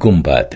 गुंबद।